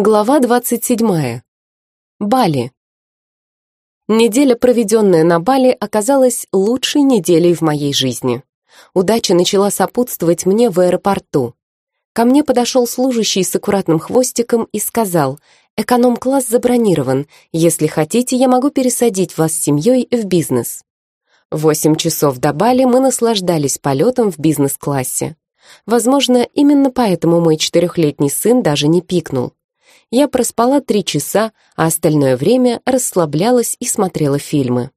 Глава 27. Бали. Неделя, проведенная на Бали, оказалась лучшей неделей в моей жизни. Удача начала сопутствовать мне в аэропорту. Ко мне подошел служащий с аккуратным хвостиком и сказал, «Эконом-класс забронирован. Если хотите, я могу пересадить вас с семьей в бизнес». Восемь часов до Бали мы наслаждались полетом в бизнес-классе. Возможно, именно поэтому мой четырехлетний сын даже не пикнул. Я проспала три часа, а остальное время расслаблялась и смотрела фильмы.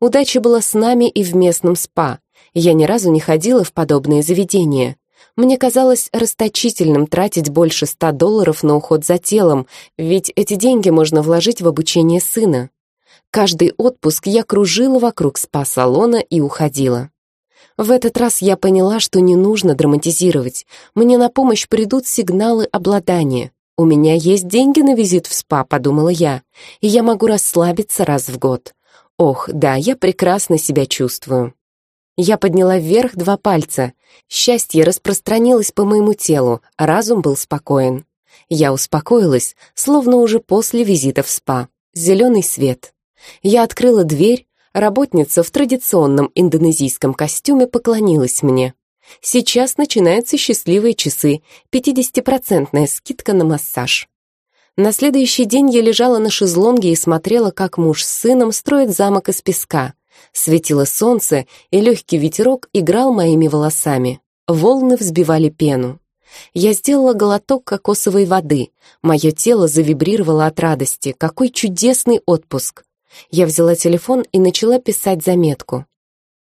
Удача была с нами и в местном спа. Я ни разу не ходила в подобные заведения. Мне казалось расточительным тратить больше ста долларов на уход за телом, ведь эти деньги можно вложить в обучение сына. Каждый отпуск я кружила вокруг спа-салона и уходила. В этот раз я поняла, что не нужно драматизировать. Мне на помощь придут сигналы обладания. «У меня есть деньги на визит в СПА», — подумала я, «и я могу расслабиться раз в год. Ох, да, я прекрасно себя чувствую». Я подняла вверх два пальца. Счастье распространилось по моему телу, разум был спокоен. Я успокоилась, словно уже после визита в СПА. Зеленый свет. Я открыла дверь, работница в традиционном индонезийском костюме поклонилась мне. Сейчас начинаются счастливые часы, 50-процентная скидка на массаж. На следующий день я лежала на шезлонге и смотрела, как муж с сыном строит замок из песка. Светило солнце, и легкий ветерок играл моими волосами. Волны взбивали пену. Я сделала глоток кокосовой воды. Мое тело завибрировало от радости. Какой чудесный отпуск! Я взяла телефон и начала писать заметку.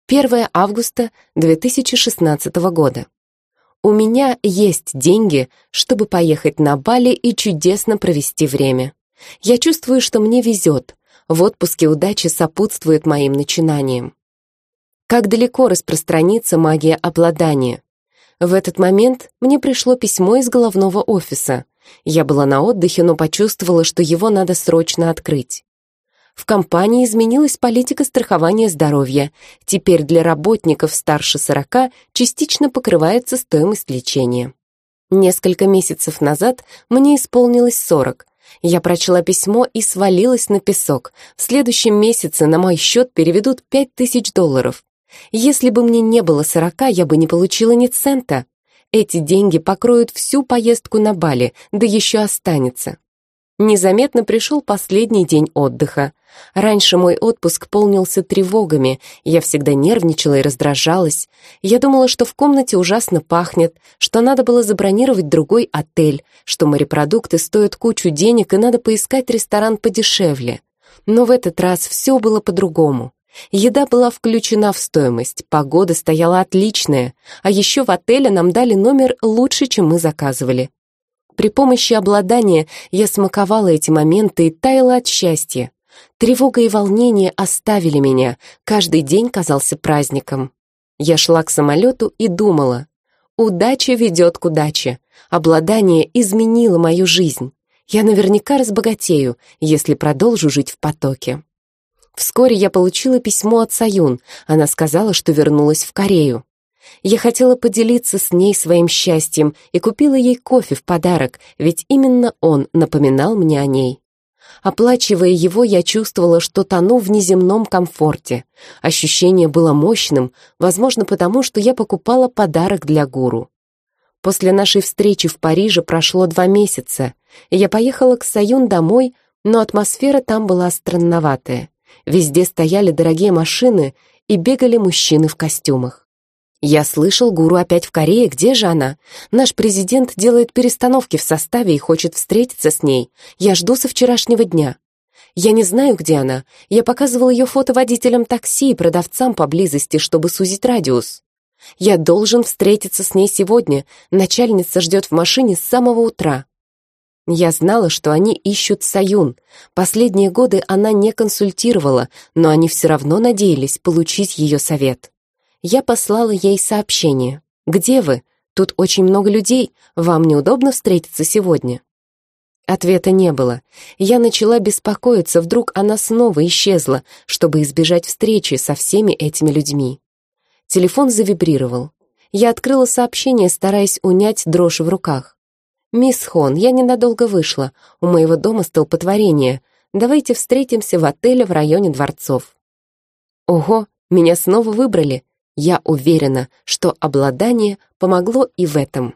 1 августа 2016 года. У меня есть деньги, чтобы поехать на Бали и чудесно провести время. Я чувствую, что мне везет. В отпуске удача сопутствует моим начинаниям. Как далеко распространится магия обладания? В этот момент мне пришло письмо из головного офиса. Я была на отдыхе, но почувствовала, что его надо срочно открыть. В компании изменилась политика страхования здоровья. Теперь для работников старше 40 частично покрывается стоимость лечения. Несколько месяцев назад мне исполнилось 40. Я прочла письмо и свалилась на песок. В следующем месяце на мой счет переведут 5000 долларов. Если бы мне не было 40, я бы не получила ни цента. Эти деньги покроют всю поездку на Бали, да еще останется. Незаметно пришел последний день отдыха. Раньше мой отпуск полнился тревогами, я всегда нервничала и раздражалась. Я думала, что в комнате ужасно пахнет, что надо было забронировать другой отель, что морепродукты стоят кучу денег и надо поискать ресторан подешевле. Но в этот раз все было по-другому. Еда была включена в стоимость, погода стояла отличная, а еще в отеле нам дали номер лучше, чем мы заказывали. При помощи обладания я смаковала эти моменты и таяла от счастья. Тревога и волнение оставили меня, каждый день казался праздником. Я шла к самолету и думала, удача ведет к удаче, обладание изменило мою жизнь. Я наверняка разбогатею, если продолжу жить в потоке. Вскоре я получила письмо от Саюн, она сказала, что вернулась в Корею. Я хотела поделиться с ней своим счастьем и купила ей кофе в подарок, ведь именно он напоминал мне о ней. Оплачивая его, я чувствовала, что тону в неземном комфорте. Ощущение было мощным, возможно, потому что я покупала подарок для гуру. После нашей встречи в Париже прошло два месяца, и я поехала к Саюн домой, но атмосфера там была странноватая. Везде стояли дорогие машины и бегали мужчины в костюмах. «Я слышал, гуру опять в Корее. Где же она? Наш президент делает перестановки в составе и хочет встретиться с ней. Я жду со вчерашнего дня. Я не знаю, где она. Я показывал ее фото водителям такси и продавцам поблизости, чтобы сузить радиус. Я должен встретиться с ней сегодня. Начальница ждет в машине с самого утра». Я знала, что они ищут Саюн. Последние годы она не консультировала, но они все равно надеялись получить ее совет. Я послала ей сообщение. «Где вы? Тут очень много людей. Вам неудобно встретиться сегодня?» Ответа не было. Я начала беспокоиться, вдруг она снова исчезла, чтобы избежать встречи со всеми этими людьми. Телефон завибрировал. Я открыла сообщение, стараясь унять дрожь в руках. «Мисс Хон, я ненадолго вышла. У моего дома столпотворение. Давайте встретимся в отеле в районе дворцов». Ого, меня снова выбрали. Я уверена, что обладание помогло и в этом.